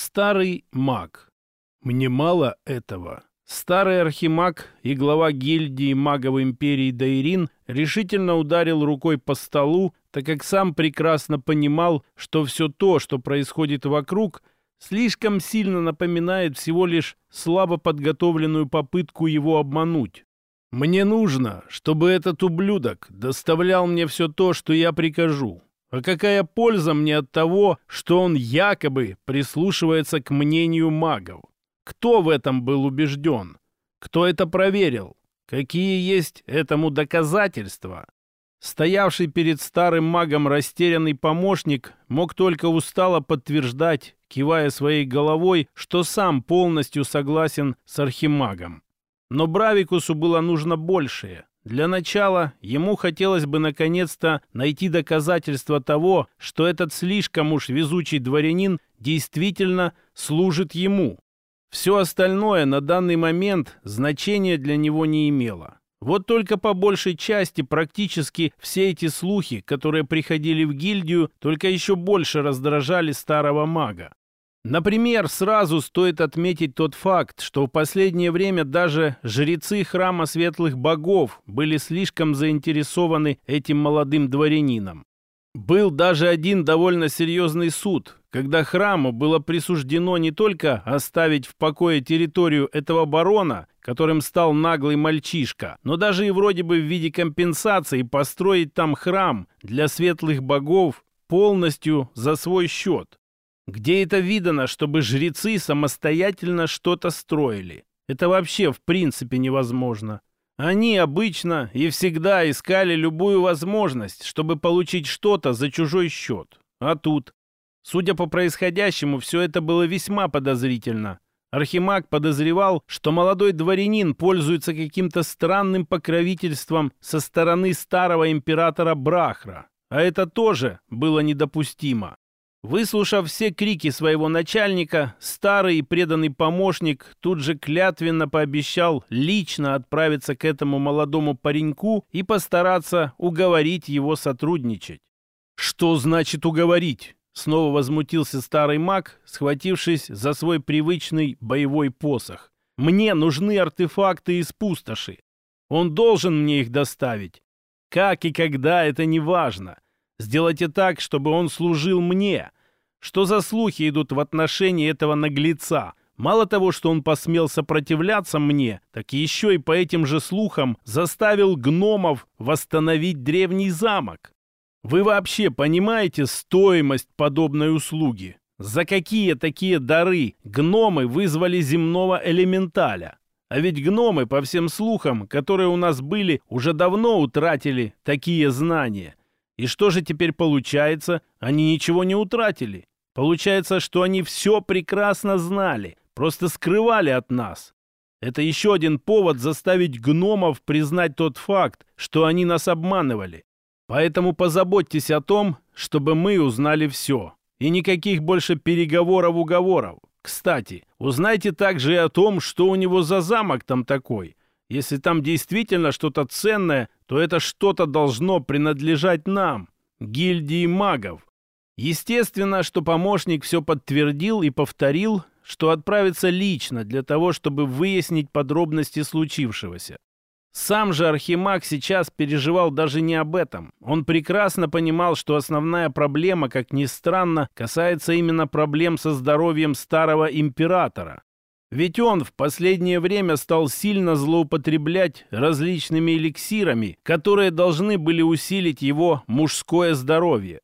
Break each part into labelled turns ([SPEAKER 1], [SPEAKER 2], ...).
[SPEAKER 1] Старый маг. Мне мало этого. Старый архимаг и глава гильдии магов империи Дайрин решительно ударил рукой по столу, так как сам прекрасно понимал, что все то, что происходит вокруг, слишком сильно напоминает всего лишь слабо подготовленную попытку его обмануть. Мне нужно, чтобы этот ублюдок доставлял мне все то, что я прикажу. А какая польза мне от того, что он якобы прислушивается к мнению магов? Кто в этом был убежден? Кто это проверил? Какие есть этому доказательства? Стоявший перед старым магом растерянный помощник мог только устало подтверждать, кивая своей головой, что сам полностью согласен с архимагом. Но Бравикусу было нужно большее. Для начала ему хотелось бы наконец-то найти доказательства того, что этот слишком уж везучий дворянин действительно служит ему. Все остальное на данный момент значения для него не имело. Вот только по большей части практически все эти слухи, которые приходили в гильдию, только еще больше раздражали старого мага. Например, сразу стоит отметить тот факт, что в последнее время даже жрецы храма светлых богов были слишком заинтересованы этим молодым дворянином. Был даже один довольно серьезный суд, когда храму было присуждено не только оставить в покое территорию этого барона, которым стал наглый мальчишка, но даже и вроде бы в виде компенсации построить там храм для светлых богов полностью за свой счет. Где это видано, чтобы жрецы самостоятельно что-то строили? Это вообще в принципе невозможно. Они обычно и всегда искали любую возможность, чтобы получить что-то за чужой счет. А тут Судя по происходящему, все это было весьма подозрительно. Архимаг подозревал, что молодой дворянин пользуется каким-то странным покровительством со стороны старого императора Брахра. А это тоже было недопустимо. Выслушав все крики своего начальника, старый и преданный помощник тут же клятвенно пообещал лично отправиться к этому молодому пареньку и постараться уговорить его сотрудничать. Что значит уговорить? Снова возмутился старый маг, схватившись за свой привычный боевой посох. «Мне нужны артефакты из пустоши. Он должен мне их доставить. Как и когда, это не важно. Сделайте так, чтобы он служил мне. Что за слухи идут в отношении этого наглеца? Мало того, что он посмел сопротивляться мне, так еще и по этим же слухам заставил гномов восстановить древний замок. Вы вообще понимаете стоимость подобной услуги? За какие такие дары гномы вызвали земного элементаля? А ведь гномы, по всем слухам, которые у нас были, уже давно утратили такие знания. И что же теперь получается? Они ничего не утратили. Получается, что они все прекрасно знали, просто скрывали от нас. Это еще один повод заставить гномов признать тот факт, что они нас обманывали. Поэтому позаботьтесь о том, чтобы мы узнали все. И никаких больше переговоров-уговоров. Кстати, узнайте также и о том, что у него за замок там такой. Если там действительно что-то ценное, то это что-то должно принадлежать нам, гильдии магов. Естественно, что помощник все подтвердил и повторил, что отправится лично для того, чтобы выяснить подробности случившегося. Сам же Архимаг сейчас переживал даже не об этом. Он прекрасно понимал, что основная проблема, как ни странно, касается именно проблем со здоровьем старого императора. Ведь он в последнее время стал сильно злоупотреблять различными эликсирами, которые должны были усилить его мужское здоровье.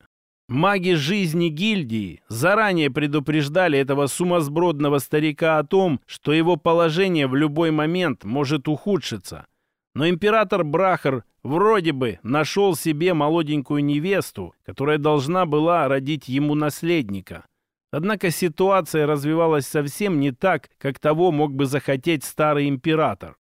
[SPEAKER 1] Маги жизни гильдии заранее предупреждали этого сумасбродного старика о том, что его положение в любой момент может ухудшиться – но император Брахар вроде бы нашел себе молоденькую невесту, которая должна была родить ему наследника. Однако ситуация развивалась совсем не так, как того мог бы захотеть старый император.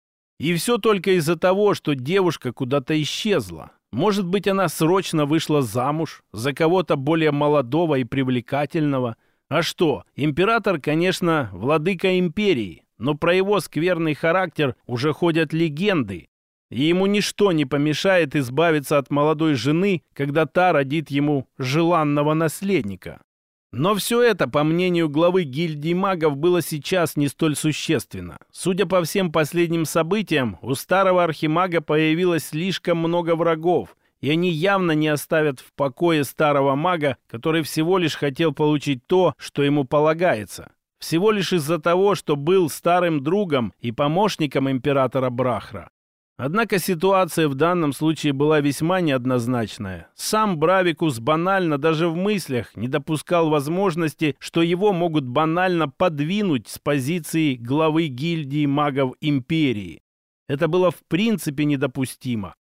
[SPEAKER 1] И все только из-за того, что девушка куда-то исчезла. Может быть, она срочно вышла замуж за кого-то более молодого и привлекательного. А что, император, конечно, владыка империи, но про его скверный характер уже ходят легенды, и ему ничто не помешает избавиться от молодой жены, когда та родит ему желанного наследника. Но все это, по мнению главы гильдии магов, было сейчас не столь существенно. Судя по всем последним событиям, у старого архимага появилось слишком много врагов, и они явно не оставят в покое старого мага, который всего лишь хотел получить то, что ему полагается. Всего лишь из-за того, что был старым другом и помощником императора Брахра. Однако ситуация в данном случае была весьма неоднозначная. Сам Бравикус банально даже в мыслях не допускал возможности, что его могут банально подвинуть с позиции главы гильдии магов Империи. Это было в принципе недопустимо.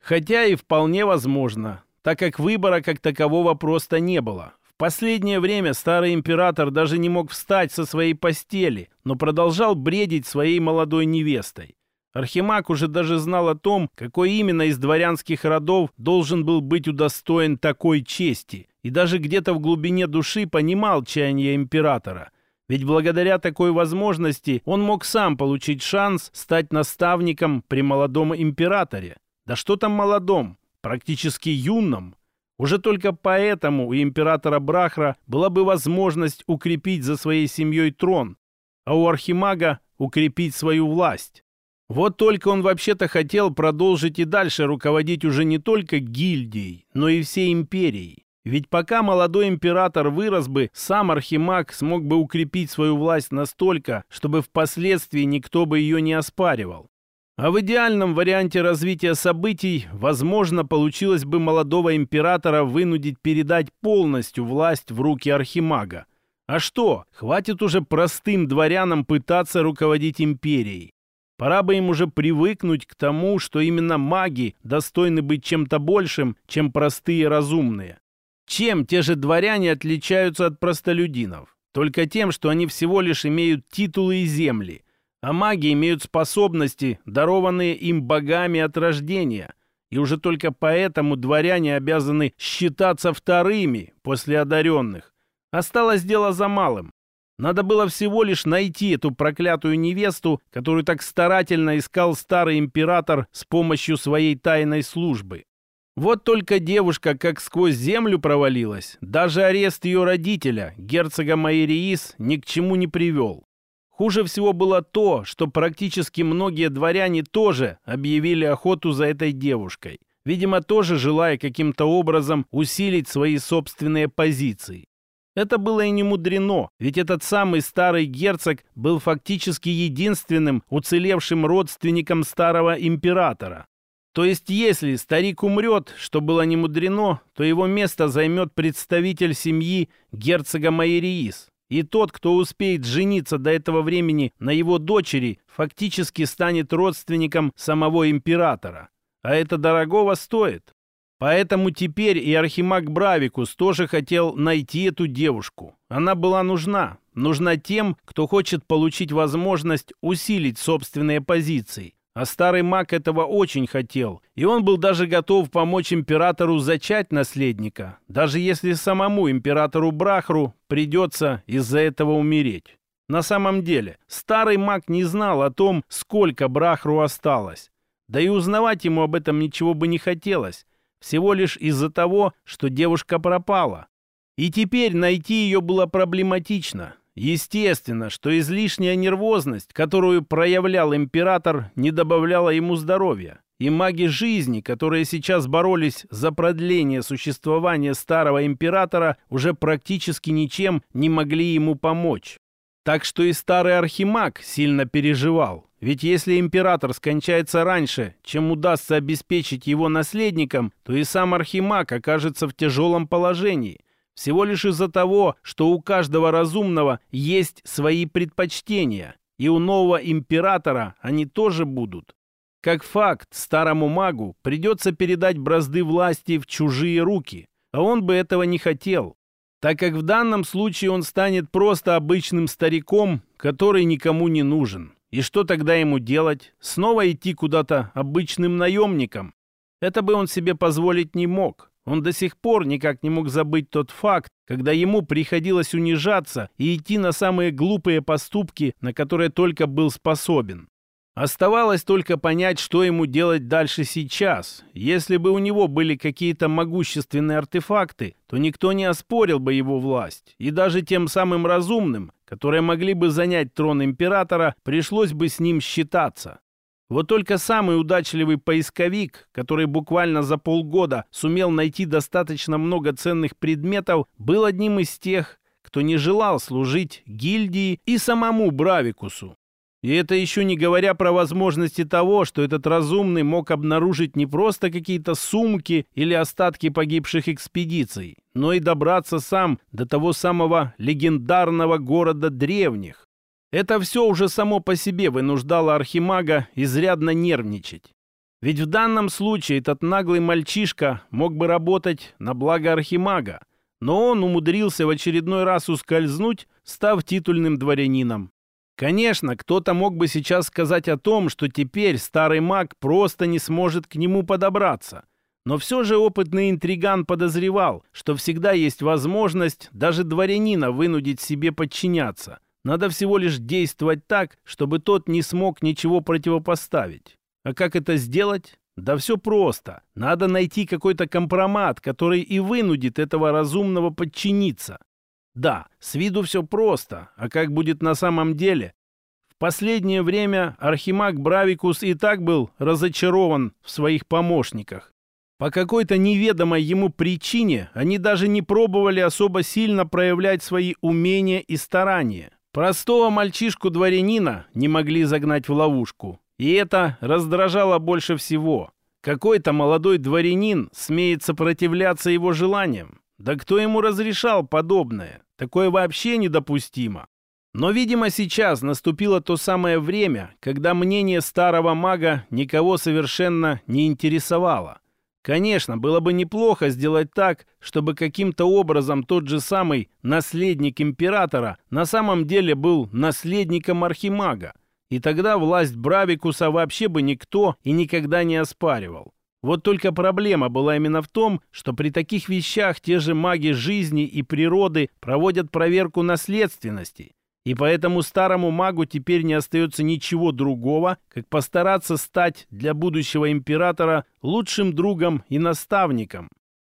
[SPEAKER 1] Хотя и вполне возможно, так как выбора как такового просто не было. В последнее время старый император даже не мог встать со своей постели, но продолжал бредить своей молодой невестой. Архимаг уже даже знал о том, какой именно из дворянских родов должен был быть удостоен такой чести, и даже где-то в глубине души понимал чаяние императора. Ведь благодаря такой возможности он мог сам получить шанс стать наставником при молодом императоре. Да что там молодом, практически юном. Уже только поэтому у императора Брахра была бы возможность укрепить за своей семьей трон, а у архимага укрепить свою власть. Вот только он вообще-то хотел продолжить и дальше руководить уже не только гильдией, но и всей империей. Ведь пока молодой император вырос бы, сам Архимаг смог бы укрепить свою власть настолько, чтобы впоследствии никто бы ее не оспаривал. А в идеальном варианте развития событий, возможно, получилось бы молодого императора вынудить передать полностью власть в руки архимага. А что, хватит уже простым дворянам пытаться руководить империей. Пора бы им уже привыкнуть к тому, что именно маги достойны быть чем-то большим, чем простые разумные. Чем те же дворяне отличаются от простолюдинов? Только тем, что они всего лишь имеют титулы и земли – а маги имеют способности, дарованные им богами от рождения, и уже только поэтому дворяне обязаны считаться вторыми после одаренных. Осталось дело за малым. Надо было всего лишь найти эту проклятую невесту, которую так старательно искал старый император с помощью своей тайной службы. Вот только девушка как сквозь землю провалилась. Даже арест ее родителя, герцога Майриис, ни к чему не привел. Хуже всего было то, что практически многие дворяне тоже объявили охоту за этой девушкой. Видимо, тоже желая каким-то образом усилить свои собственные позиции. Это было и не мудрено, ведь этот самый старый герцог был фактически единственным уцелевшим родственником старого императора. То есть, если старик умрет, что было не мудрено, то его место займет представитель семьи герцога Майериис. И тот, кто успеет жениться до этого времени на его дочери, фактически станет родственником самого императора. А это дорогого стоит. Поэтому теперь и Архимаг Бравикус тоже хотел найти эту девушку. Она была нужна. Нужна тем, кто хочет получить возможность усилить собственные позиции. А старый маг этого очень хотел, и он был даже готов помочь императору зачать наследника, даже если самому императору Брахру придется из-за этого умереть. На самом деле, старый маг не знал о том, сколько Брахру осталось. Да и узнавать ему об этом ничего бы не хотелось, всего лишь из-за того, что девушка пропала. И теперь найти ее было проблематично, Естественно, что излишняя нервозность, которую проявлял император, не добавляла ему здоровья. И маги жизни, которые сейчас боролись за продление существования старого императора, уже практически ничем не могли ему помочь. Так что и старый архимаг сильно переживал. Ведь если император скончается раньше, чем удастся обеспечить его наследником, то и сам архимаг окажется в тяжелом положении. Всего лишь из-за того, что у каждого разумного есть свои предпочтения, и у нового императора они тоже будут. Как факт, старому магу придется передать бразды власти в чужие руки, а он бы этого не хотел, так как в данном случае он станет просто обычным стариком, который никому не нужен. И что тогда ему делать? Снова идти куда-то обычным наемником? Это бы он себе позволить не мог. Он до сих пор никак не мог забыть тот факт, когда ему приходилось унижаться и идти на самые глупые поступки, на которые только был способен. Оставалось только понять, что ему делать дальше сейчас. Если бы у него были какие-то могущественные артефакты, то никто не оспорил бы его власть. И даже тем самым разумным, которые могли бы занять трон императора, пришлось бы с ним считаться. Вот только самый удачливый поисковик, который буквально за полгода сумел найти достаточно много ценных предметов, был одним из тех, кто не желал служить гильдии и самому Бравикусу. И это еще не говоря про возможности того, что этот разумный мог обнаружить не просто какие-то сумки или остатки погибших экспедиций, но и добраться сам до того самого легендарного города древних. Это все уже само по себе вынуждало Архимага изрядно нервничать. Ведь в данном случае этот наглый мальчишка мог бы работать на благо Архимага, но он умудрился в очередной раз ускользнуть, став титульным дворянином. Конечно, кто-то мог бы сейчас сказать о том, что теперь старый маг просто не сможет к нему подобраться. Но все же опытный интриган подозревал, что всегда есть возможность даже дворянина вынудить себе подчиняться. Надо всего лишь действовать так, чтобы тот не смог ничего противопоставить. А как это сделать? Да все просто. Надо найти какой-то компромат, который и вынудит этого разумного подчиниться. Да, с виду все просто, а как будет на самом деле? В последнее время Архимаг Бравикус и так был разочарован в своих помощниках. По какой-то неведомой ему причине они даже не пробовали особо сильно проявлять свои умения и старания. Простого мальчишку-дворянина не могли загнать в ловушку. И это раздражало больше всего. Какой-то молодой дворянин смеет сопротивляться его желаниям. Да кто ему разрешал подобное? Такое вообще недопустимо. Но, видимо, сейчас наступило то самое время, когда мнение старого мага никого совершенно не интересовало. Конечно, было бы неплохо сделать так, чтобы каким-то образом тот же самый наследник императора на самом деле был наследником архимага, и тогда власть Бравикуса вообще бы никто и никогда не оспаривал. Вот только проблема была именно в том, что при таких вещах те же маги жизни и природы проводят проверку наследственности. И поэтому старому магу теперь не остается ничего другого, как постараться стать для будущего императора лучшим другом и наставником.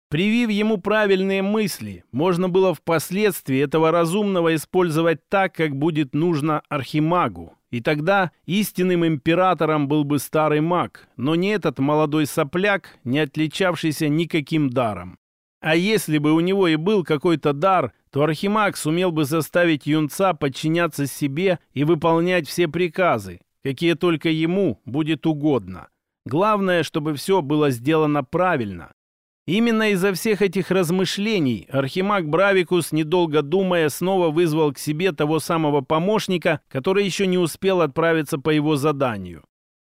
[SPEAKER 1] Привив ему правильные мысли, можно было впоследствии этого разумного использовать так, как будет нужно архимагу. И тогда истинным императором был бы старый маг, но не этот молодой сопляк, не отличавшийся никаким даром. А если бы у него и был какой-то дар, то Архимаг сумел бы заставить юнца подчиняться себе и выполнять все приказы, какие только ему будет угодно. Главное, чтобы все было сделано правильно. Именно из-за всех этих размышлений Архимаг Бравикус, недолго думая, снова вызвал к себе того самого помощника, который еще не успел отправиться по его заданию.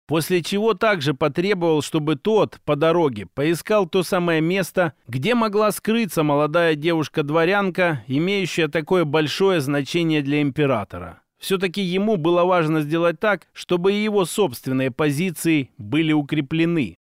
[SPEAKER 1] После чего также потребовал, чтобы тот по дороге поискал то самое место, где могла скрыться молодая девушка-дворянка, имеющая такое большое значение для императора. Все-таки ему было важно сделать так, чтобы его собственные позиции были укреплены.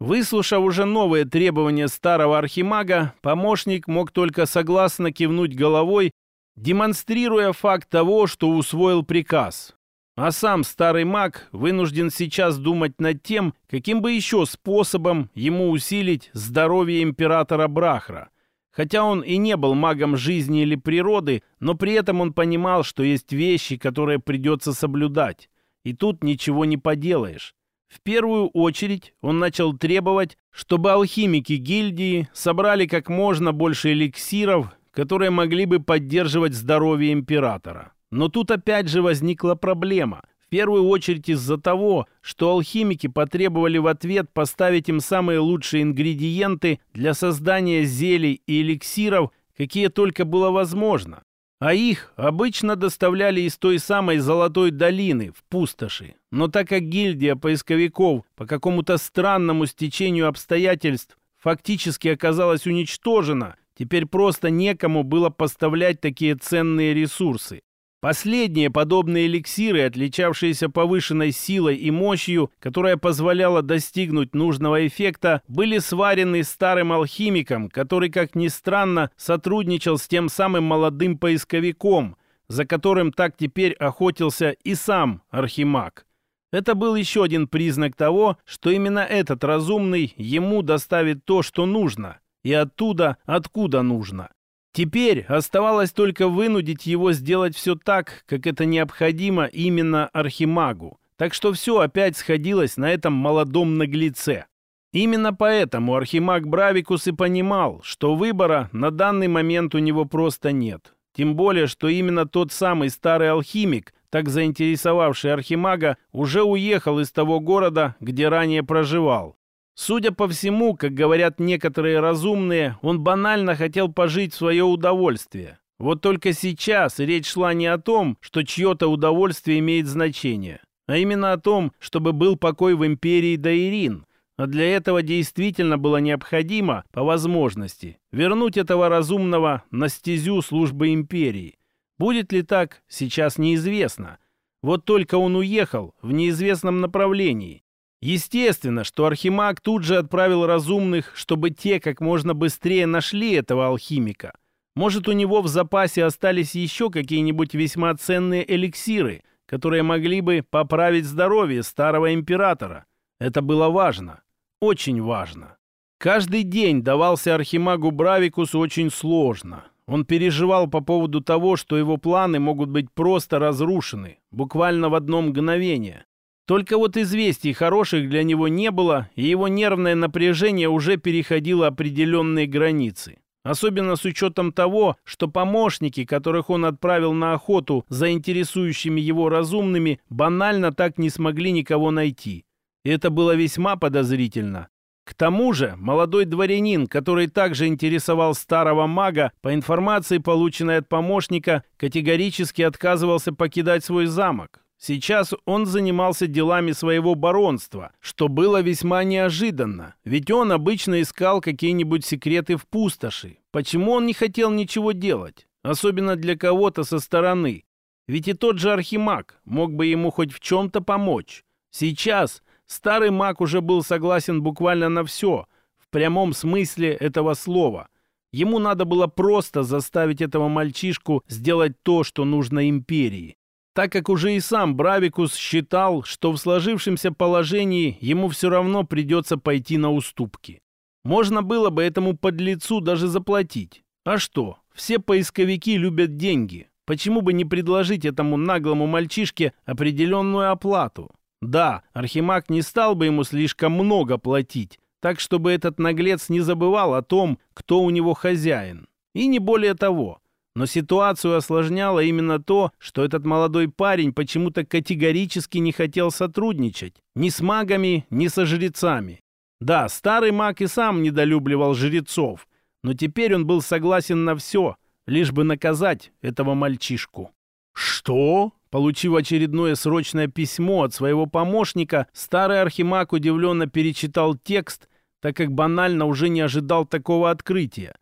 [SPEAKER 1] Выслушав уже новые требования старого архимага, помощник мог только согласно кивнуть головой, демонстрируя факт того, что усвоил приказ. А сам старый маг вынужден сейчас думать над тем, каким бы еще способом ему усилить здоровье императора Брахра. Хотя он и не был магом жизни или природы, но при этом он понимал, что есть вещи, которые придется соблюдать. И тут ничего не поделаешь. В первую очередь он начал требовать, чтобы алхимики гильдии собрали как можно больше эликсиров, которые могли бы поддерживать здоровье императора. Но тут опять же возникла проблема. В первую очередь из-за того, что алхимики потребовали в ответ поставить им самые лучшие ингредиенты для создания зелий и эликсиров, какие только было возможно а их обычно доставляли из той самой Золотой долины в пустоши. Но так как гильдия поисковиков по какому-то странному стечению обстоятельств фактически оказалась уничтожена, теперь просто некому было поставлять такие ценные ресурсы. Последние подобные эликсиры, отличавшиеся повышенной силой и мощью, которая позволяла достигнуть нужного эффекта, были сварены старым алхимиком, который, как ни странно, сотрудничал с тем самым молодым поисковиком, за которым так теперь охотился и сам архимаг. Это был еще один признак того, что именно этот разумный ему доставит то, что нужно, и оттуда, откуда нужно. Теперь оставалось только вынудить его сделать все так, как это необходимо именно Архимагу. Так что все опять сходилось на этом молодом наглеце. Именно поэтому Архимаг Бравикус и понимал, что выбора на данный момент у него просто нет. Тем более, что именно тот самый старый алхимик, так заинтересовавший Архимага, уже уехал из того города, где ранее проживал. Судя по всему, как говорят некоторые разумные, он банально хотел пожить в свое удовольствие. Вот только сейчас речь шла не о том, что чье-то удовольствие имеет значение, а именно о том, чтобы был покой в империи Даирин. А для этого действительно было необходимо, по возможности, вернуть этого разумного на стезю службы империи. Будет ли так, сейчас неизвестно. Вот только он уехал в неизвестном направлении. Естественно, что Архимаг тут же отправил разумных, чтобы те как можно быстрее нашли этого алхимика. Может, у него в запасе остались еще какие-нибудь весьма ценные эликсиры, которые могли бы поправить здоровье старого императора. Это было важно. Очень важно. Каждый день давался Архимагу Бравикусу очень сложно. Он переживал по поводу того, что его планы могут быть просто разрушены, буквально в одно мгновение. Только вот известий хороших для него не было, и его нервное напряжение уже переходило определенные границы. Особенно с учетом того, что помощники, которых он отправил на охоту за интересующими его разумными, банально так не смогли никого найти. Это было весьма подозрительно. К тому же молодой дворянин, который также интересовал старого мага, по информации, полученной от помощника, категорически отказывался покидать свой замок. Сейчас он занимался делами своего баронства, что было весьма неожиданно, ведь он обычно искал какие-нибудь секреты в пустоши. Почему он не хотел ничего делать? Особенно для кого-то со стороны. Ведь и тот же Архимаг мог бы ему хоть в чем-то помочь. Сейчас Старый маг уже был согласен буквально на все, в прямом смысле этого слова. Ему надо было просто заставить этого мальчишку сделать то, что нужно империи. Так как уже и сам Бравикус считал, что в сложившемся положении ему все равно придется пойти на уступки. Можно было бы этому подлецу даже заплатить. А что, все поисковики любят деньги. Почему бы не предложить этому наглому мальчишке определенную оплату? Да, Архимаг не стал бы ему слишком много платить, так чтобы этот наглец не забывал о том, кто у него хозяин. И не более того. Но ситуацию осложняло именно то, что этот молодой парень почему-то категорически не хотел сотрудничать ни с магами, ни со жрецами. Да, старый маг и сам недолюбливал жрецов, но теперь он был согласен на все, лишь бы наказать этого мальчишку. «Что?» Получив очередное срочное письмо от своего помощника, старый архимаг удивленно перечитал текст, так как банально уже не ожидал такого открытия.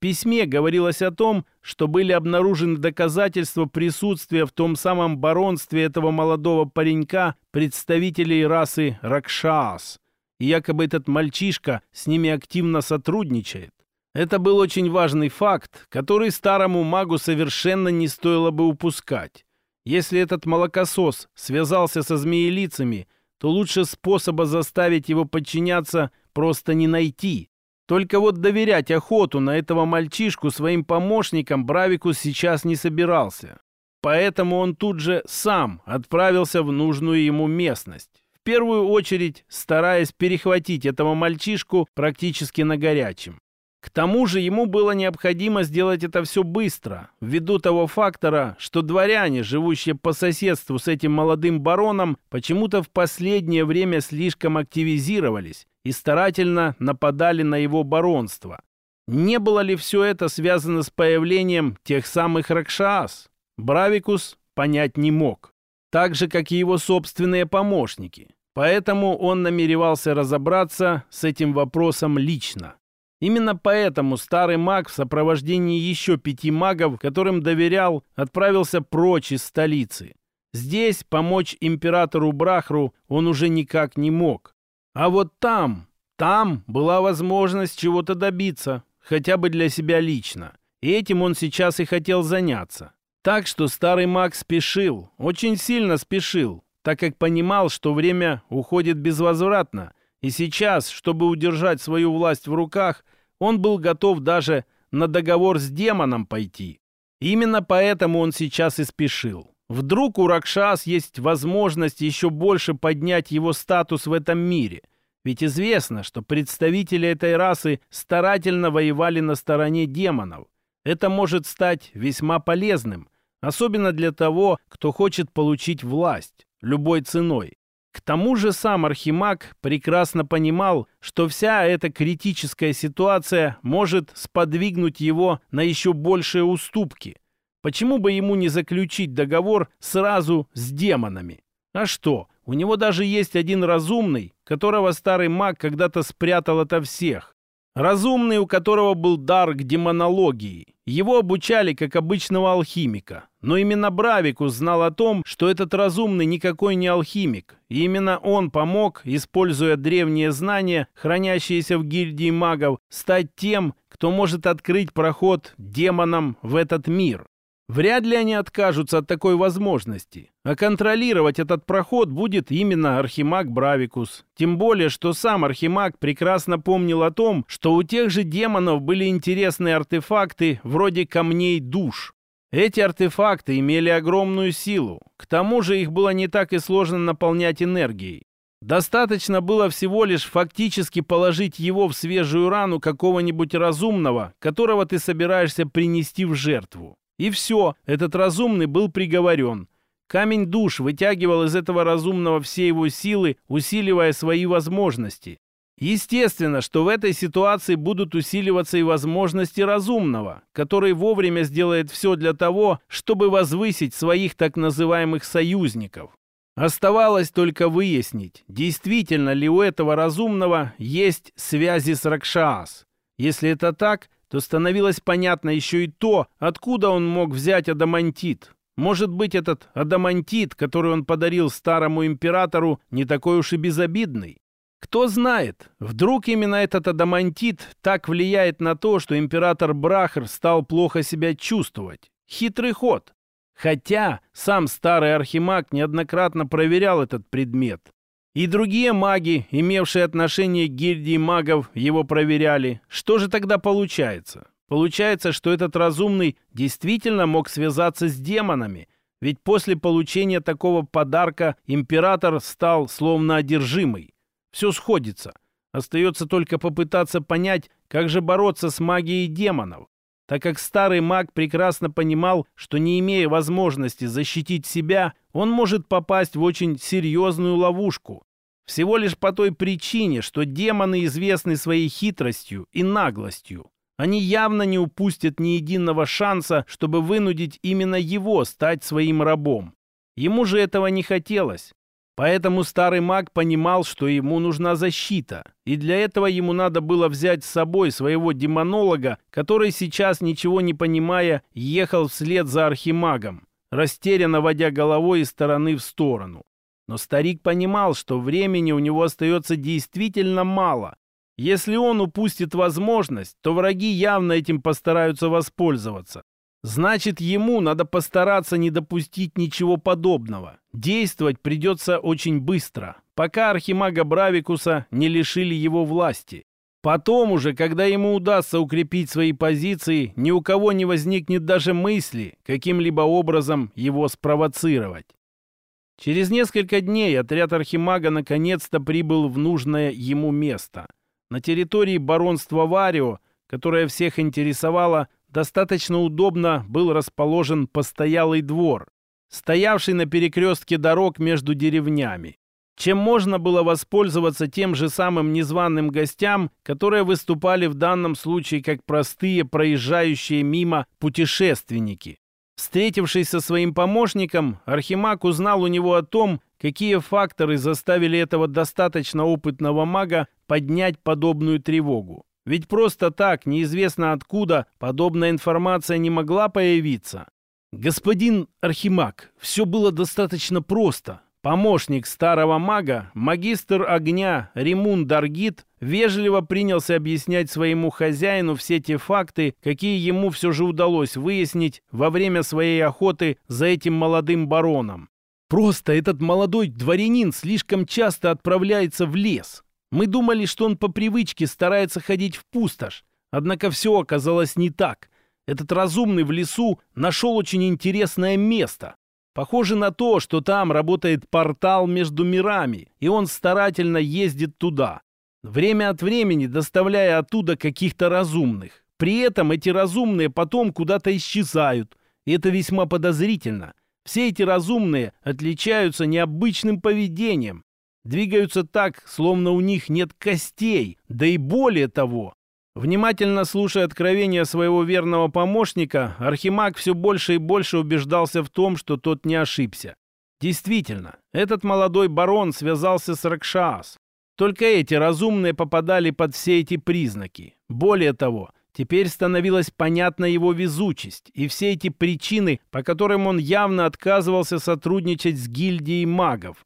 [SPEAKER 1] Письме говорилось о том, что были обнаружены доказательства присутствия в том самом баронстве этого молодого паренька представителей расы Ракшас. И якобы этот мальчишка с ними активно сотрудничает. Это был очень важный факт, который старому магу совершенно не стоило бы упускать. Если этот молокосос связался со змеелицами, то лучше способа заставить его подчиняться просто не найти. Только вот доверять охоту на этого мальчишку своим помощникам Бравикус сейчас не собирался. Поэтому он тут же сам отправился в нужную ему местность. В первую очередь стараясь перехватить этого мальчишку практически на горячем. К тому же ему было необходимо сделать это все быстро, ввиду того фактора, что дворяне, живущие по соседству с этим молодым бароном, почему-то в последнее время слишком активизировались и старательно нападали на его баронство. Не было ли все это связано с появлением тех самых Ракшас? Бравикус понять не мог, так же, как и его собственные помощники. Поэтому он намеревался разобраться с этим вопросом лично. Именно поэтому старый маг в сопровождении еще пяти магов, которым доверял, отправился прочь из столицы. Здесь помочь императору Брахру он уже никак не мог. А вот там, там была возможность чего-то добиться, хотя бы для себя лично. И этим он сейчас и хотел заняться. Так что старый маг спешил, очень сильно спешил, так как понимал, что время уходит безвозвратно, и сейчас, чтобы удержать свою власть в руках, он был готов даже на договор с демоном пойти. Именно поэтому он сейчас и спешил. Вдруг у Ракшас есть возможность еще больше поднять его статус в этом мире. Ведь известно, что представители этой расы старательно воевали на стороне демонов. Это может стать весьма полезным, особенно для того, кто хочет получить власть любой ценой. К тому же сам Архимаг прекрасно понимал, что вся эта критическая ситуация может сподвигнуть его на еще большие уступки – Почему бы ему не заключить договор сразу с демонами? А что, у него даже есть один разумный, которого старый маг когда-то спрятал ото всех. Разумный, у которого был дар к демонологии. Его обучали как обычного алхимика. Но именно Бравикус знал о том, что этот разумный никакой не алхимик. И именно он помог, используя древние знания, хранящиеся в гильдии магов, стать тем, кто может открыть проход демонам в этот мир. Вряд ли они откажутся от такой возможности. А контролировать этот проход будет именно Архимаг Бравикус. Тем более, что сам Архимаг прекрасно помнил о том, что у тех же демонов были интересные артефакты вроде камней душ. Эти артефакты имели огромную силу. К тому же их было не так и сложно наполнять энергией. Достаточно было всего лишь фактически положить его в свежую рану какого-нибудь разумного, которого ты собираешься принести в жертву. И все, этот разумный был приговорен. Камень душ вытягивал из этого разумного все его силы, усиливая свои возможности. Естественно, что в этой ситуации будут усиливаться и возможности разумного, который вовремя сделает все для того, чтобы возвысить своих так называемых союзников. Оставалось только выяснить, действительно ли у этого разумного есть связи с Ракшаас. Если это так, то становилось понятно еще и то, откуда он мог взять адамантит. Может быть, этот адамантит, который он подарил старому императору, не такой уж и безобидный? Кто знает, вдруг именно этот адамантит так влияет на то, что император Брахар стал плохо себя чувствовать. Хитрый ход. Хотя сам старый архимаг неоднократно проверял этот предмет. И другие маги, имевшие отношение к гильдии магов, его проверяли. Что же тогда получается? Получается, что этот разумный действительно мог связаться с демонами, ведь после получения такого подарка император стал словно одержимый. Все сходится. Остается только попытаться понять, как же бороться с магией демонов, так как старый маг прекрасно понимал, что не имея возможности защитить себя, он может попасть в очень серьезную ловушку. Всего лишь по той причине, что демоны известны своей хитростью и наглостью. Они явно не упустят ни единого шанса, чтобы вынудить именно его стать своим рабом. Ему же этого не хотелось. Поэтому старый маг понимал, что ему нужна защита, и для этого ему надо было взять с собой своего демонолога, который сейчас, ничего не понимая, ехал вслед за архимагом, растерянно водя головой из стороны в сторону. Но старик понимал, что времени у него остается действительно мало. Если он упустит возможность, то враги явно этим постараются воспользоваться. Значит, ему надо постараться не допустить ничего подобного. Действовать придется очень быстро, пока архимага Бравикуса не лишили его власти. Потом уже, когда ему удастся укрепить свои позиции, ни у кого не возникнет даже мысли каким-либо образом его спровоцировать. Через несколько дней отряд Архимага наконец-то прибыл в нужное ему место. На территории баронства Варио, которое всех интересовало, достаточно удобно был расположен постоялый двор, стоявший на перекрестке дорог между деревнями. Чем можно было воспользоваться тем же самым незваным гостям, которые выступали в данном случае как простые проезжающие мимо путешественники. Встретившись со своим помощником, Архимаг узнал у него о том, какие факторы заставили этого достаточно опытного мага поднять подобную тревогу. Ведь просто так, неизвестно откуда, подобная информация не могла появиться. «Господин Архимаг, все было достаточно просто», Помощник старого мага, магистр огня Римун Даргит, вежливо принялся объяснять своему хозяину все те факты, какие ему все же удалось выяснить во время своей охоты за этим молодым бароном. Просто этот молодой дворянин слишком часто отправляется в лес. Мы думали, что он по привычке старается ходить в пустошь. Однако все оказалось не так. Этот разумный в лесу нашел очень интересное место. Похоже на то, что там работает портал между мирами, и он старательно ездит туда. Время от времени доставляя оттуда каких-то разумных. При этом эти разумные потом куда-то исчезают. И это весьма подозрительно. Все эти разумные отличаются необычным поведением. Двигаются так, словно у них нет костей. Да и более того, Внимательно слушая откровения своего верного помощника, Архимаг все больше и больше убеждался в том, что тот не ошибся. Действительно, этот молодой барон связался с Ракшас. Только эти разумные попадали под все эти признаки. Более того, теперь становилась понятна его везучесть и все эти причины, по которым он явно отказывался сотрудничать с гильдией магов.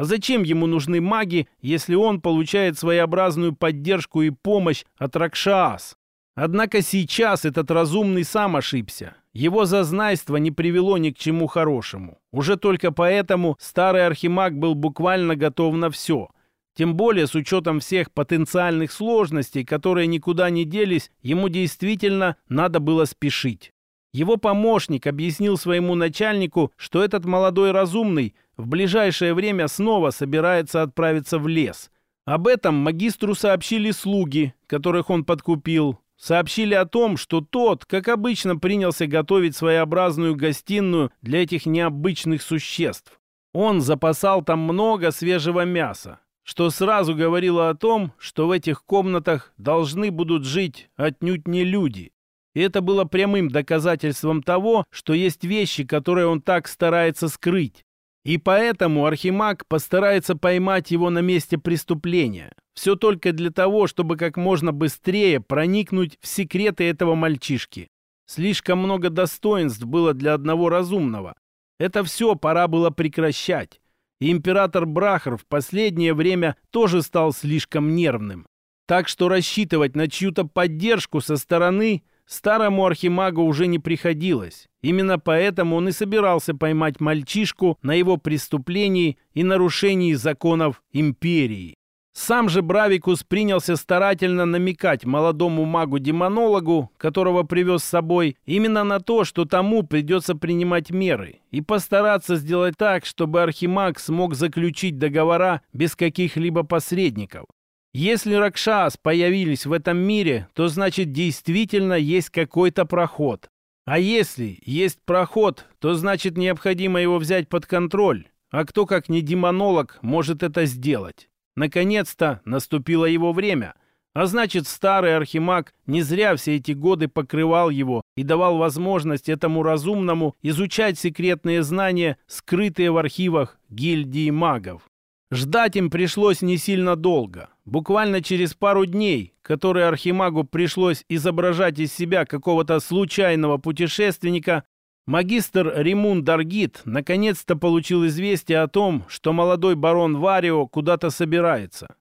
[SPEAKER 1] А зачем ему нужны маги, если он получает своеобразную поддержку и помощь от Ракшас? Однако сейчас этот разумный сам ошибся. Его зазнайство не привело ни к чему хорошему. Уже только поэтому старый архимаг был буквально готов на все. Тем более, с учетом всех потенциальных сложностей, которые никуда не делись, ему действительно надо было спешить. Его помощник объяснил своему начальнику, что этот молодой разумный в ближайшее время снова собирается отправиться в лес. Об этом магистру сообщили слуги, которых он подкупил. Сообщили о том, что тот, как обычно, принялся готовить своеобразную гостиную для этих необычных существ. Он запасал там много свежего мяса, что сразу говорило о том, что в этих комнатах должны будут жить отнюдь не люди. И это было прямым доказательством того, что есть вещи, которые он так старается скрыть. И поэтому Архимаг постарается поймать его на месте преступления. Все только для того, чтобы как можно быстрее проникнуть в секреты этого мальчишки. Слишком много достоинств было для одного разумного. Это все пора было прекращать. И император Брахар в последнее время тоже стал слишком нервным. Так что рассчитывать на чью-то поддержку со стороны Старому архимагу уже не приходилось. Именно поэтому он и собирался поймать мальчишку на его преступлении и нарушении законов империи. Сам же Бравикус принялся старательно намекать молодому магу-демонологу, которого привез с собой, именно на то, что тому придется принимать меры, и постараться сделать так, чтобы Архимаг смог заключить договора без каких-либо посредников. Если Ракшас появились в этом мире, то значит действительно есть какой-то проход. А если есть проход, то значит необходимо его взять под контроль. А кто, как не демонолог, может это сделать? Наконец-то наступило его время. А значит, старый архимаг не зря все эти годы покрывал его и давал возможность этому разумному изучать секретные знания, скрытые в архивах гильдии магов. Ждать им пришлось не сильно долго. Буквально через пару дней, которые Архимагу пришлось изображать из себя какого-то случайного путешественника, магистр Римун Даргит наконец-то получил известие о том, что молодой барон Варио куда-то собирается.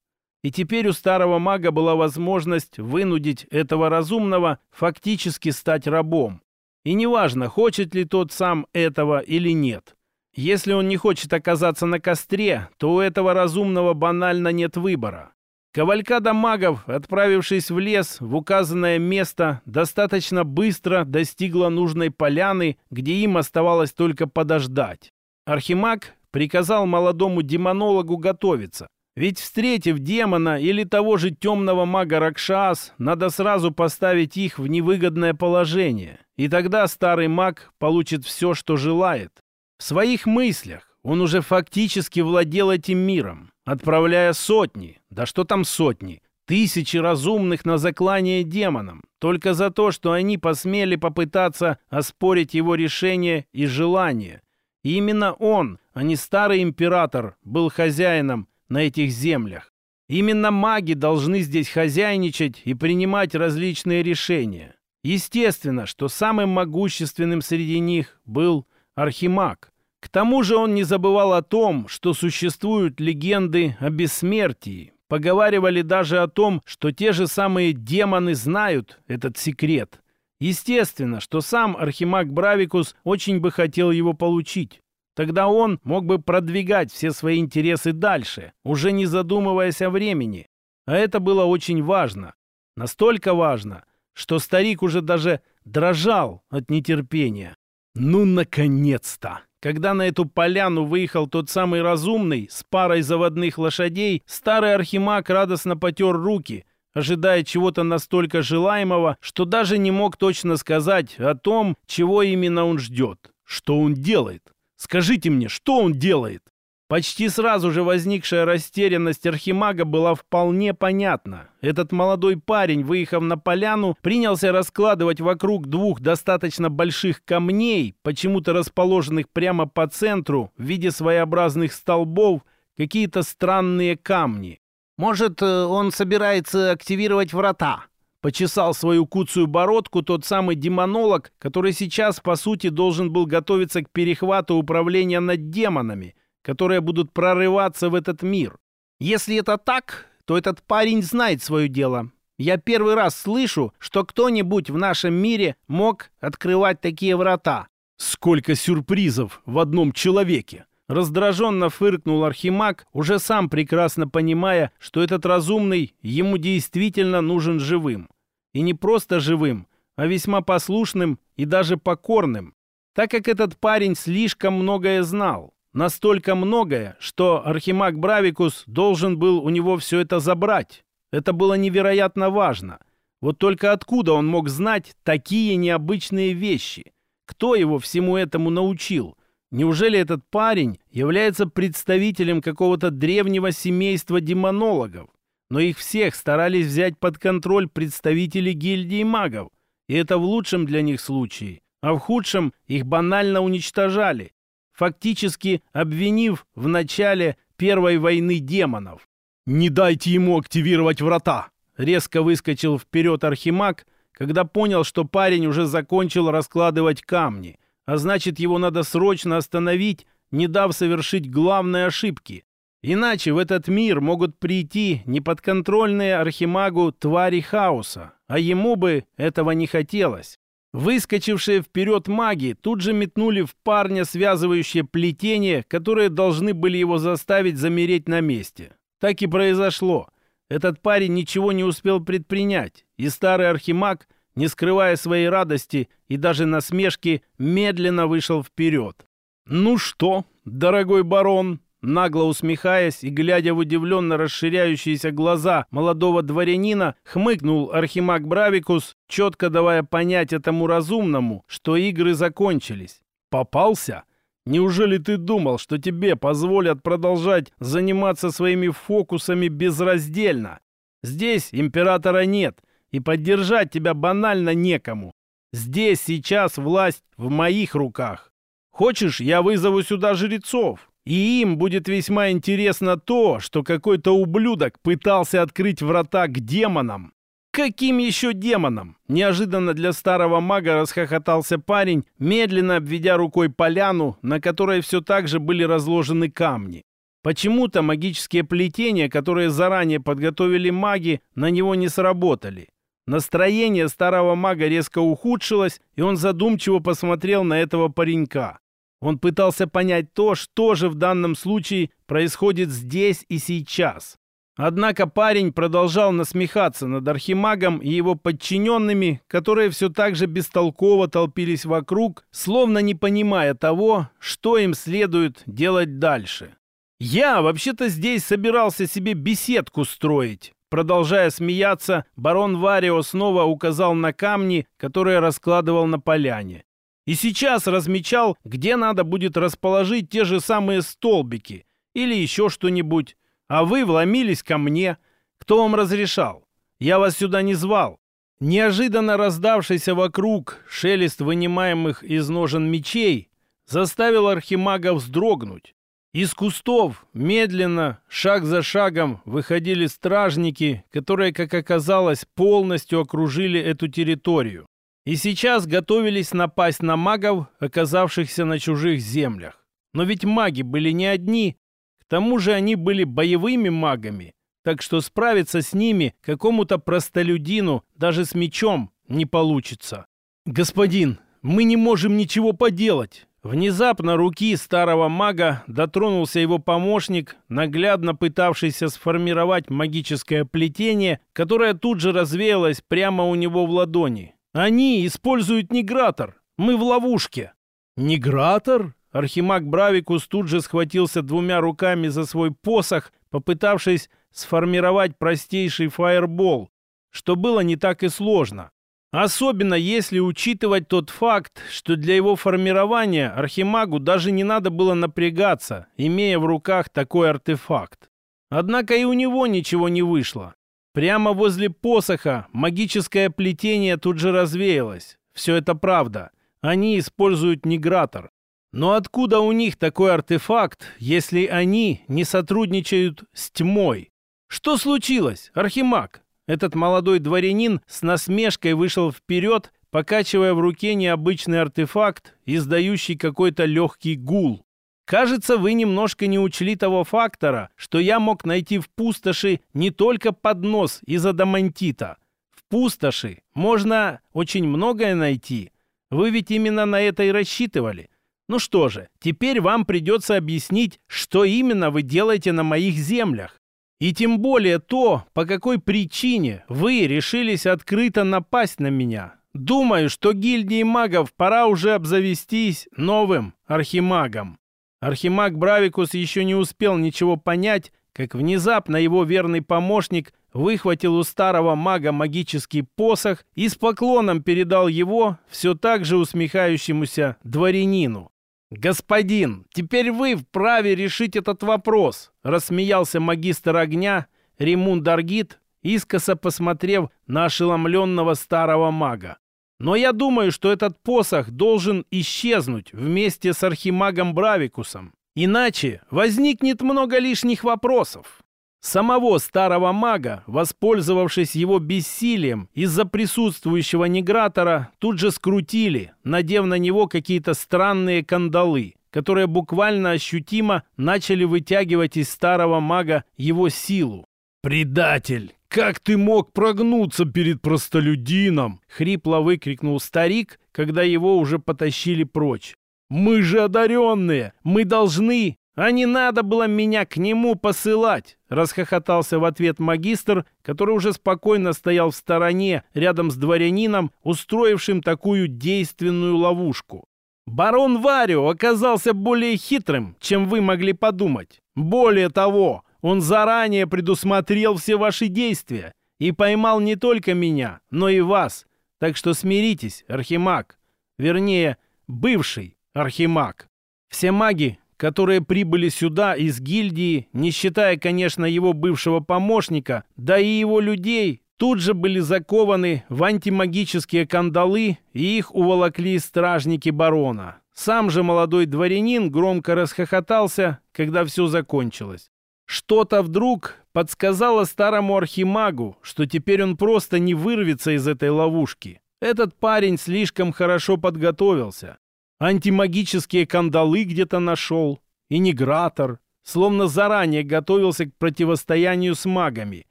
[SPEAKER 1] И теперь у старого мага была возможность вынудить этого разумного фактически стать рабом. И неважно, хочет ли тот сам этого или нет. Если он не хочет оказаться на костре, то у этого разумного банально нет выбора. Кавалькада магов, отправившись в лес в указанное место, достаточно быстро достигла нужной поляны, где им оставалось только подождать. Архимаг приказал молодому демонологу готовиться. Ведь, встретив демона или того же темного мага Ракшас, надо сразу поставить их в невыгодное положение. И тогда старый маг получит все, что желает. В своих мыслях он уже фактически владел этим миром, отправляя сотни, да что там сотни, тысячи разумных на заклание демонам, только за то, что они посмели попытаться оспорить его решение и желание. И именно он, а не старый император, был хозяином на этих землях. Именно маги должны здесь хозяйничать и принимать различные решения. Естественно, что самым могущественным среди них был архимаг. К тому же он не забывал о том, что существуют легенды о бессмертии. Поговаривали даже о том, что те же самые демоны знают этот секрет. Естественно, что сам архимаг Бравикус очень бы хотел его получить. Тогда он мог бы продвигать все свои интересы дальше, уже не задумываясь о времени. А это было очень важно. Настолько важно, что старик уже даже дрожал от нетерпения. Ну, наконец-то! Когда на эту поляну выехал тот самый разумный с парой заводных лошадей, старый архимаг радостно потер руки, ожидая чего-то настолько желаемого, что даже не мог точно сказать о том, чего именно он ждет. Что он делает? Скажите мне, что он делает? Почти сразу же возникшая растерянность Архимага была вполне понятна. Этот молодой парень, выехав на поляну, принялся раскладывать вокруг двух достаточно больших камней, почему-то расположенных прямо по центру, в виде своеобразных столбов, какие-то странные камни.
[SPEAKER 2] «Может, э, он собирается активировать врата?»
[SPEAKER 1] Почесал свою куцую бородку тот самый демонолог, который сейчас, по сути, должен был готовиться к перехвату управления над демонами – которые будут прорываться в этот мир. Если это так, то этот парень знает свое дело. Я первый раз слышу, что кто-нибудь в нашем мире мог открывать такие врата. Сколько сюрпризов в одном человеке! Раздраженно фыркнул Архимаг, уже сам прекрасно понимая, что этот разумный ему действительно нужен живым. И не просто живым, а весьма послушным и даже покорным, так как этот парень слишком многое знал. Настолько многое, что Архимаг Бравикус должен был у него все это забрать. Это было невероятно важно. Вот только откуда он мог знать такие необычные вещи? Кто его всему этому научил? Неужели этот парень является представителем какого-то древнего семейства демонологов? Но их всех старались взять под контроль представители гильдии магов. И это в лучшем для них случае. А в худшем их банально уничтожали фактически обвинив в начале Первой войны демонов. «Не дайте ему активировать врата!» Резко выскочил вперед Архимаг, когда понял, что парень уже закончил раскладывать камни, а значит, его надо срочно остановить, не дав совершить главной ошибки. Иначе в этот мир могут прийти неподконтрольные Архимагу твари хаоса, а ему бы этого не хотелось. Выскочившие вперед маги тут же метнули в парня связывающее плетение, которые должны были его заставить замереть на месте. Так и произошло. Этот парень ничего не успел предпринять, и старый архимаг, не скрывая своей радости и даже насмешки, медленно вышел вперед. «Ну что, дорогой барон?» Нагло усмехаясь и глядя в удивленно расширяющиеся глаза молодого дворянина, хмыкнул Архимаг Бравикус, четко давая понять этому разумному, что игры закончились. «Попался? Неужели ты думал, что тебе позволят продолжать заниматься своими фокусами безраздельно? Здесь императора нет, и поддержать тебя банально некому. Здесь сейчас власть в моих руках. Хочешь, я вызову сюда жрецов, и им будет весьма интересно то, что какой-то ублюдок пытался открыть врата к демонам. Каким еще демонам? Неожиданно для старого мага расхохотался парень, медленно обведя рукой поляну, на которой все так же были разложены камни. Почему-то магические плетения, которые заранее подготовили маги, на него не сработали. Настроение старого мага резко ухудшилось, и он задумчиво посмотрел на этого паренька. Он пытался понять то, что же в данном случае происходит здесь и сейчас. Однако парень продолжал насмехаться над Архимагом и его подчиненными, которые все так же бестолково толпились вокруг, словно не понимая того, что им следует делать дальше. «Я вообще-то здесь собирался себе беседку строить». Продолжая смеяться, барон Варио снова указал на камни, которые раскладывал на поляне. И сейчас размечал, где надо будет расположить те же самые столбики или еще что-нибудь. А вы вломились ко мне. Кто вам разрешал? Я вас сюда не звал. Неожиданно раздавшийся вокруг шелест вынимаемых из ножен мечей заставил архимага вздрогнуть. Из кустов медленно, шаг за шагом, выходили стражники, которые, как оказалось, полностью окружили эту территорию и сейчас готовились напасть на магов, оказавшихся на чужих землях. Но ведь маги были не одни, к тому же они были боевыми магами, так что справиться с ними какому-то простолюдину даже с мечом не получится. «Господин, мы не можем ничего поделать!» Внезапно руки старого мага дотронулся его помощник, наглядно пытавшийся сформировать магическое плетение, которое тут же развеялось прямо у него в ладони. «Они используют негратор! Мы в ловушке!» «Негратор?» Архимаг Бравикус тут же схватился двумя руками за свой посох, попытавшись сформировать простейший фаербол, что было не так и сложно. Особенно если учитывать тот факт, что для его формирования Архимагу даже не надо было напрягаться, имея в руках такой артефакт. Однако и у него ничего не вышло. Прямо возле посоха магическое плетение тут же развеялось. Все это правда. Они используют негратор. Но откуда у них такой артефакт, если они не сотрудничают с тьмой? Что случилось, Архимаг? Этот молодой дворянин с насмешкой вышел вперед, покачивая в руке необычный артефакт, издающий какой-то легкий гул. Кажется, вы немножко не учли того фактора, что я мог найти в пустоши не только поднос из адамантита. В пустоши можно очень многое найти. Вы ведь именно на это и рассчитывали. Ну что же, теперь вам придется объяснить, что именно вы делаете на моих землях. И тем более то, по какой причине вы решились открыто напасть на меня. Думаю, что гильдии магов пора уже обзавестись новым архимагом. Архимаг Бравикус еще не успел ничего понять, как внезапно его верный помощник выхватил у старого мага магический посох и с поклоном передал его все так же усмехающемуся дворянину. «Господин, теперь вы вправе решить этот вопрос», — рассмеялся магистр огня Римун Даргит, искоса посмотрев на ошеломленного старого мага. «Но я думаю, что этот посох должен исчезнуть вместе с архимагом Бравикусом. Иначе возникнет много лишних вопросов. Самого старого мага, воспользовавшись его бессилием из-за присутствующего негратора, тут же скрутили, надев на него какие-то странные кандалы, которые буквально ощутимо начали вытягивать из старого мага его силу. «Предатель! Как ты мог прогнуться перед простолюдином?» — хрипло выкрикнул старик, когда его уже потащили прочь. «Мы же одаренные! Мы должны «А не надо было меня к нему посылать!» — расхохотался в ответ магистр, который уже спокойно стоял в стороне, рядом с дворянином, устроившим такую действенную ловушку. «Барон Варио оказался более хитрым, чем вы могли подумать. Более того, он заранее предусмотрел все ваши действия и поймал не только меня, но и вас. Так что смиритесь, Архимаг. Вернее, бывший Архимаг. Все маги, которые прибыли сюда из гильдии, не считая, конечно, его бывшего помощника, да и его людей, тут же были закованы в антимагические кандалы и их уволокли стражники барона. Сам же молодой дворянин громко расхохотался, когда все закончилось. Что-то вдруг подсказало старому архимагу, что теперь он просто не вырвется из этой ловушки. Этот парень слишком хорошо подготовился. Антимагические кандалы где-то нашел. И негратор. Словно заранее готовился к противостоянию с магами.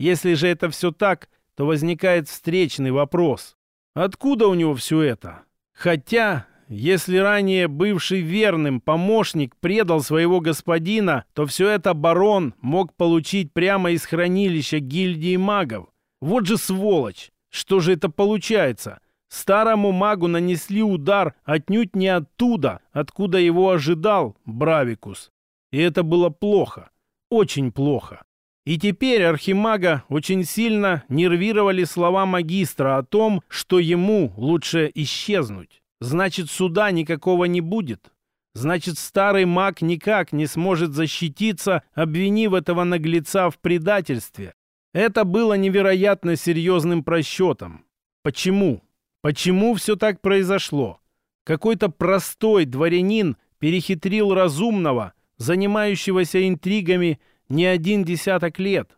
[SPEAKER 1] Если же это все так, то возникает встречный вопрос. Откуда у него все это? Хотя, если ранее бывший верным помощник предал своего господина, то все это барон мог получить прямо из хранилища гильдии магов. Вот же сволочь! Что же это получается? Старому магу нанесли удар отнюдь не оттуда, откуда его ожидал Бравикус. И это было плохо, очень плохо. И теперь архимага очень сильно нервировали слова магистра о том, что ему лучше исчезнуть. Значит, суда никакого не будет. Значит, старый маг никак не сможет защититься, обвинив этого наглеца в предательстве. Это было невероятно серьезным просчетом. Почему? Почему все так произошло? Какой-то простой дворянин перехитрил разумного, занимающегося интригами не один десяток лет.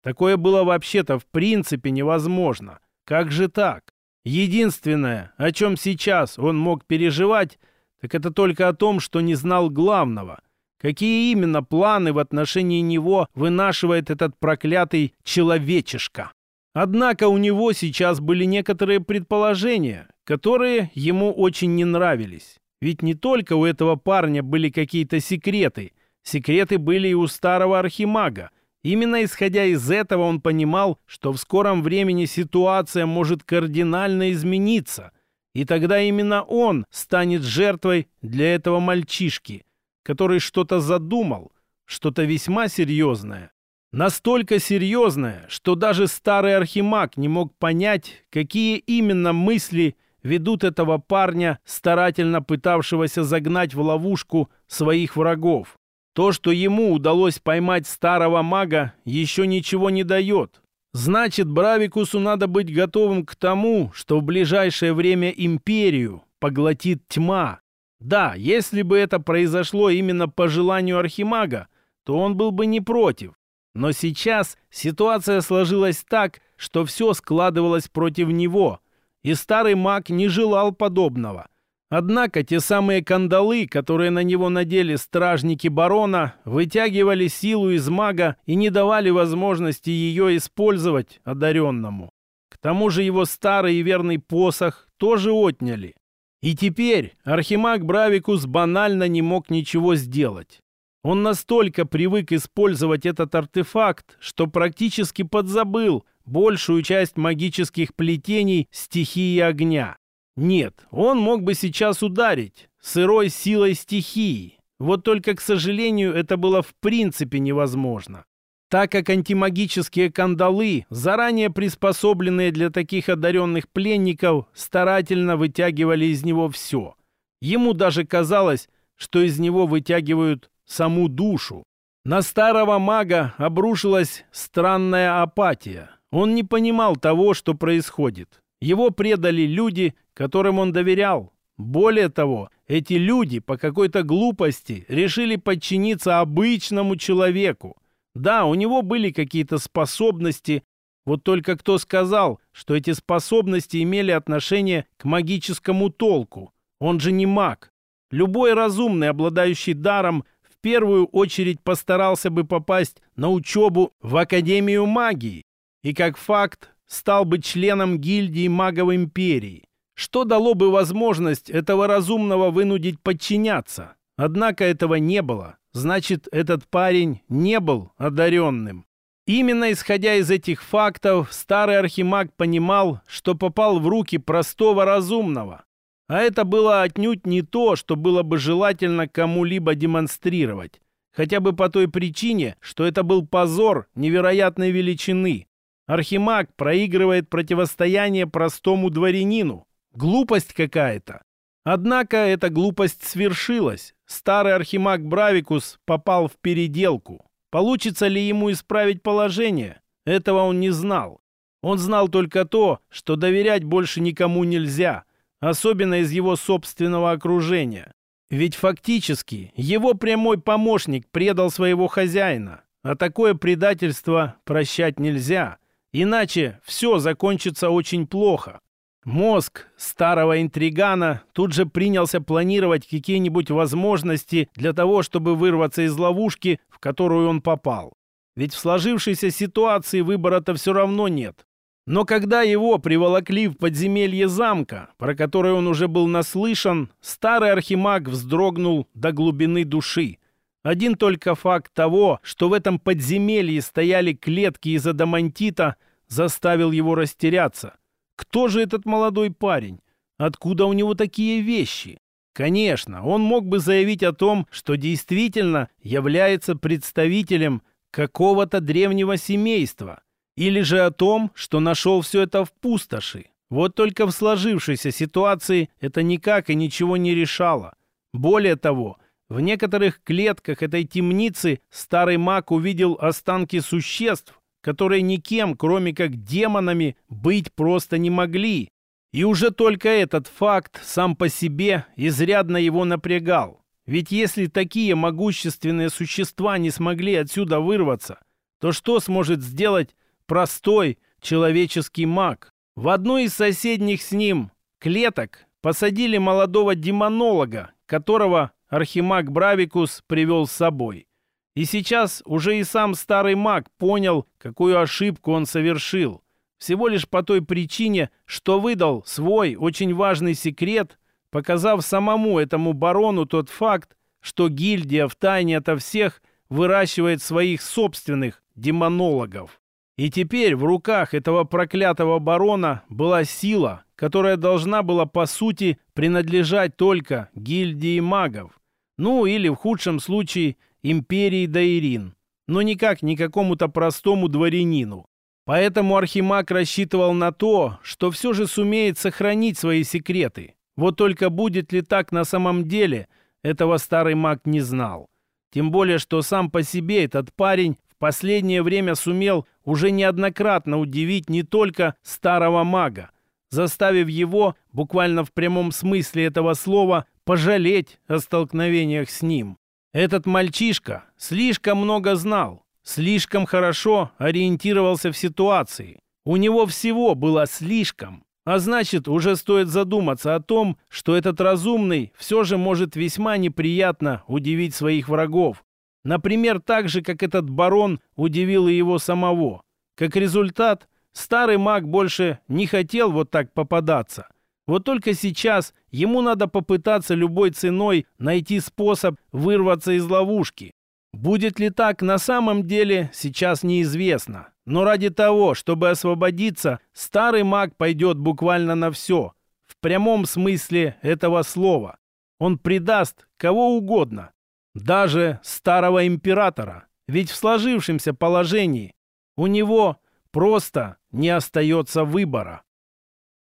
[SPEAKER 1] Такое было вообще-то в принципе невозможно. Как же так? Единственное, о чем сейчас он мог переживать, так это только о том, что не знал главного. Какие именно планы в отношении него вынашивает этот проклятый человечишка? Однако у него сейчас были некоторые предположения, которые ему очень не нравились. Ведь не только у этого парня были какие-то секреты. Секреты были и у старого архимага. Именно исходя из этого он понимал, что в скором времени ситуация может кардинально измениться. И тогда именно он станет жертвой для этого мальчишки, который что-то задумал, что-то весьма серьезное. Настолько серьезное, что даже старый архимаг не мог понять, какие именно мысли ведут этого парня, старательно пытавшегося загнать в ловушку своих врагов. То, что ему удалось поймать старого мага, еще ничего не дает. Значит, Бравикусу надо быть готовым к тому, что в ближайшее время империю поглотит тьма. Да, если бы это произошло именно по желанию Архимага, то он был бы не против. Но сейчас ситуация сложилась так, что все складывалось против него, и старый маг не желал подобного. Однако те самые кандалы, которые на него надели стражники барона, вытягивали силу из мага и не давали возможности ее использовать одаренному. К тому же его старый и верный посох тоже отняли. И теперь архимаг Бравикус банально не мог ничего сделать. Он настолько привык использовать этот артефакт, что практически подзабыл большую часть магических плетений стихии огня. Нет, он мог бы сейчас ударить сырой силой стихии. Вот только, к сожалению, это было в принципе невозможно. Так как антимагические кандалы, заранее приспособленные для таких одаренных пленников, старательно вытягивали из него все. Ему даже казалось, что из него вытягивают саму душу. На старого мага обрушилась странная апатия. Он не понимал того, что происходит. Его предали люди, которым он доверял. Более того, эти люди по какой-то глупости решили подчиниться обычному человеку. Да, у него были какие-то способности, вот только кто сказал, что эти способности имели отношение к магическому толку? Он же не маг. Любой разумный, обладающий даром, в первую очередь постарался бы попасть на учебу в Академию магии. И как факт, стал бы членом гильдии магов империи, что дало бы возможность этого разумного вынудить подчиняться. Однако этого не было. Значит, этот парень не был одаренным. Именно исходя из этих фактов, старый архимаг понимал, что попал в руки простого разумного. А это было отнюдь не то, что было бы желательно кому-либо демонстрировать. Хотя бы по той причине, что это был позор невероятной величины. Архимаг проигрывает противостояние простому дворянину. Глупость какая-то. Однако эта глупость свершилась. Старый архимаг Бравикус попал в переделку. Получится ли ему исправить положение? Этого он не знал. Он знал только то, что доверять больше никому нельзя, особенно из его собственного окружения. Ведь фактически его прямой помощник предал своего хозяина, а такое предательство прощать нельзя. Иначе все закончится очень плохо. Мозг старого интригана тут же принялся планировать какие-нибудь возможности для того, чтобы вырваться из ловушки, в которую он попал. Ведь в сложившейся ситуации выбора-то все равно нет. Но когда его приволокли в подземелье замка, про который он уже был наслышан, старый архимаг вздрогнул до глубины души. Один только факт того, что в этом подземелье стояли клетки из адамантита, заставил его растеряться. Кто же этот молодой парень? Откуда у него такие вещи? Конечно, он мог бы заявить о том, что действительно является представителем какого-то древнего семейства, или же о том, что нашел все это в пустоши. Вот только в сложившейся ситуации это никак и ничего не решало. Более того, в некоторых клетках этой темницы старый маг увидел останки существ, которые никем, кроме как демонами, быть просто не могли. И уже только этот факт сам по себе изрядно его напрягал. Ведь если такие могущественные существа не смогли отсюда вырваться, то что сможет сделать простой человеческий маг? В одной из соседних с ним клеток посадили молодого демонолога, которого Архимаг Бравикус привел с собой. И сейчас уже и сам старый маг понял, какую ошибку он совершил. Всего лишь по той причине, что выдал свой очень важный секрет показав самому этому барону тот факт, что гильдия втайне ото всех выращивает своих собственных демонологов. И теперь в руках этого проклятого барона была сила, которая должна была, по сути, принадлежать только гильдии магов. Ну, или в худшем случае империи Дайрин. Но никак не какому-то простому дворянину. Поэтому Архимаг рассчитывал на то, что все же сумеет сохранить свои секреты. Вот только будет ли так на самом деле, этого старый маг не знал. Тем более, что сам по себе этот парень в последнее время сумел уже неоднократно удивить не только старого мага, заставив его, буквально в прямом смысле этого слова, пожалеть о столкновениях с ним. Этот мальчишка слишком много знал, слишком хорошо ориентировался в ситуации. У него всего было слишком. А значит, уже стоит задуматься о том, что этот разумный все же может весьма неприятно удивить своих врагов. Например, так же, как этот барон удивил и его самого. Как результат, старый маг больше не хотел вот так попадаться. Вот только сейчас ему надо попытаться любой ценой найти способ вырваться из ловушки. Будет ли так на самом деле, сейчас неизвестно. Но ради того, чтобы освободиться, старый маг пойдет буквально на все. В прямом смысле этого слова. Он предаст кого угодно. Даже старого императора. Ведь в сложившемся положении у него просто не остается выбора.